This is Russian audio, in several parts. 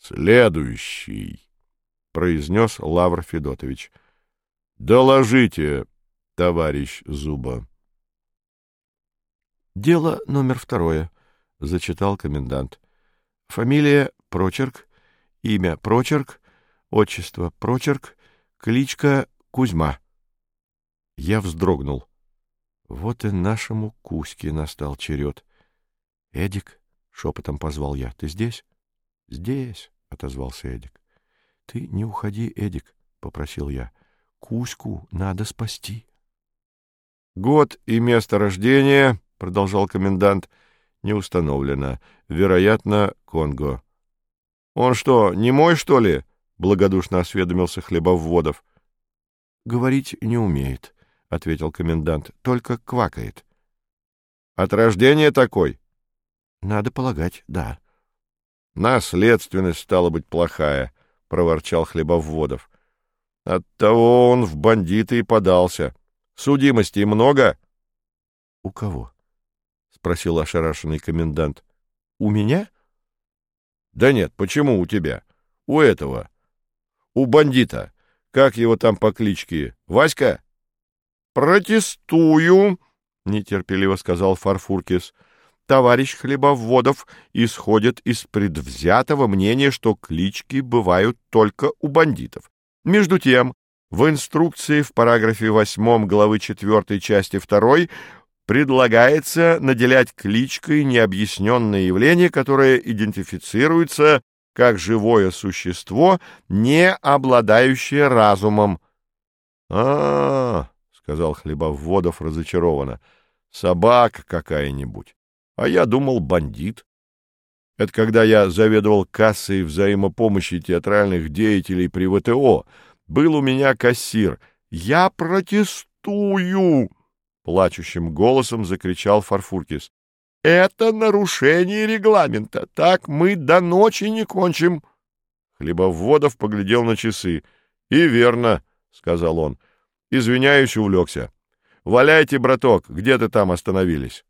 Следующий, — произнес Лавр Федотович. — Доложите, товарищ Зуба. — Дело номер второе, — зачитал комендант. — Фамилия Прочерк, имя Прочерк, отчество Прочерк, кличка Кузьма. Я вздрогнул. Вот и нашему Кузьке настал черед. — Эдик, — шепотом позвал я, — ты здесь? — Здесь, — отозвался Эдик. — Ты не уходи, Эдик, — попросил я. — Кузьку надо спасти. — Год и место рождения, — продолжал комендант, — не установлено. Вероятно, Конго. — Он что, не мой, что ли? — благодушно осведомился Хлебовводов. — Говорить не умеет, — ответил комендант, — только квакает. — От рождения такой? — Надо полагать, да. — Наследственность стала быть плохая, — проворчал Хлебовводов. — Оттого он в бандиты и подался. Судимостей много? — У кого? — спросил ошарашенный комендант. — У меня? — Да нет, почему у тебя? У этого. У бандита. Как его там по кличке? Васька? — Протестую, — нетерпеливо сказал Фарфуркис. — Товарищ Хлебоводов исходит из предвзятого мнения, что клички бывают только у бандитов. Между тем, в инструкции в параграфе 8 главы 4 части 2 предлагается наделять кличкой необъясненное явление, которое идентифицируется как живое существо, не обладающее разумом. — А, — сказал Хлебоводов разочарованно, — собака какая-нибудь. А я думал, бандит. Это когда я заведовал кассой взаимопомощи театральных деятелей при ВТО. Был у меня кассир. «Я протестую!» — плачущим голосом закричал Фарфуркис. Это нарушение регламента. Так мы до ночи не кончим. Хлебоводов поглядел на часы. — И верно, — сказал он. — Извиняюсь, увлекся. Валяйте, браток, где ты там остановились? —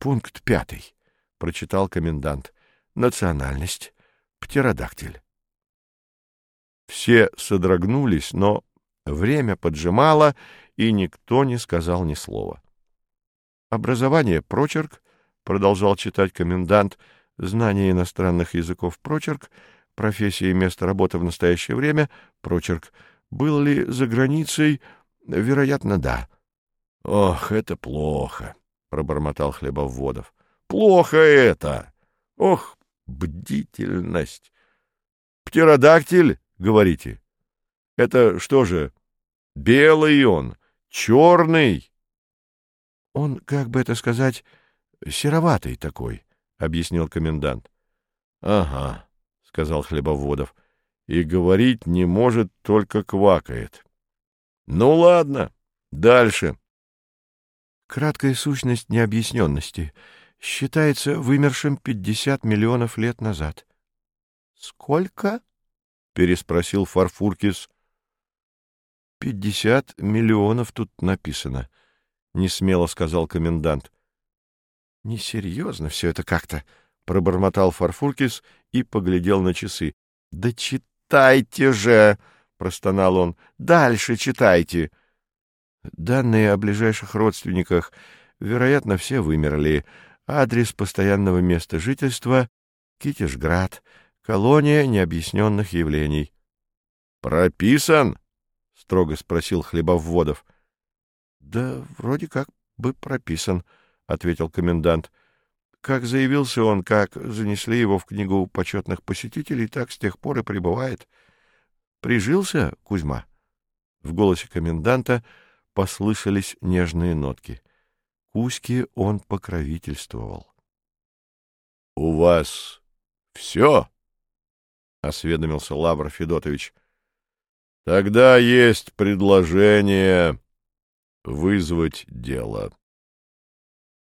Пункт пятый, — прочитал комендант. — Национальность. Птеродактиль. Все содрогнулись, но время поджимало, и никто не сказал ни слова. — Образование — прочерк, — продолжал читать комендант, — знание иностранных языков — прочерк, профессия и место работы в настоящее время — прочерк. Был ли за границей? Вероятно, да. — Ох, это плохо, — пробормотал Хлебоводов. — Плохо это! Ох, бдительность! Птеродактиль, говорите? Это что же, белый он, черный? — Он, как бы это сказать, сероватый такой, — объяснил комендант. — Ага, — сказал Хлебоводов, — и говорить не может, только квакает. — Ну, ладно, дальше. Краткая сущность необъясненности считается вымершим пятьдесят миллионов лет назад. — Сколько? — переспросил Фарфуркис. — Пятьдесят миллионов тут написано, —— несмело сказал комендант. — Несерьезно все это как-то, — пробормотал Фарфуркис и поглядел на часы. — Да читайте же! — простонал он. — Дальше читайте! Данные о ближайших родственниках, вероятно, все вымерли. Адрес постоянного места жительства — Китежград, колония необъясненных явлений. — Прописан? — строго спросил Хлебовводов. — да вроде как бы прописан, — ответил комендант. Как заявился он, как занесли его в книгу почетных посетителей, так с тех пор и пребывает. Прижился Кузьма? В голосе коменданта послышались нежные нотки. Кузьке он покровительствовал. — У вас все? — осведомился Лавр Федотович. — Тогда есть предложение вызвать дело.